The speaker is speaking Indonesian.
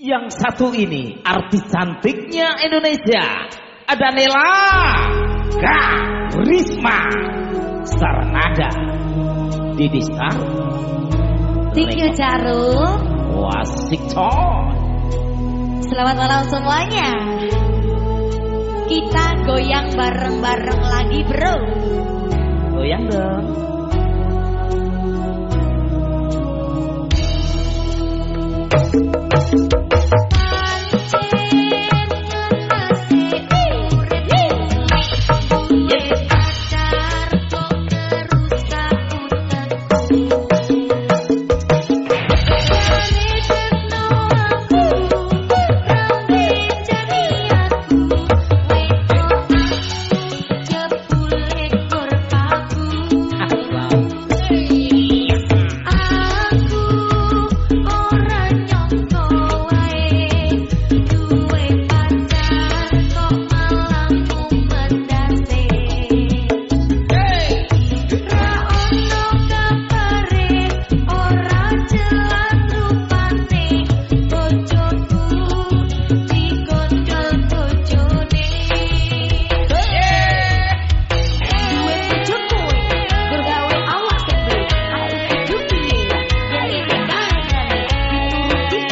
Yang satu ini artis cantiknya Indonesia. Ada Nela Kak Risma Sarnada Didi Star. Thank you Wasik Toy Selamat malam semuanya. Kita goyang bareng-bareng lagi bro. Goyang dong Yeah.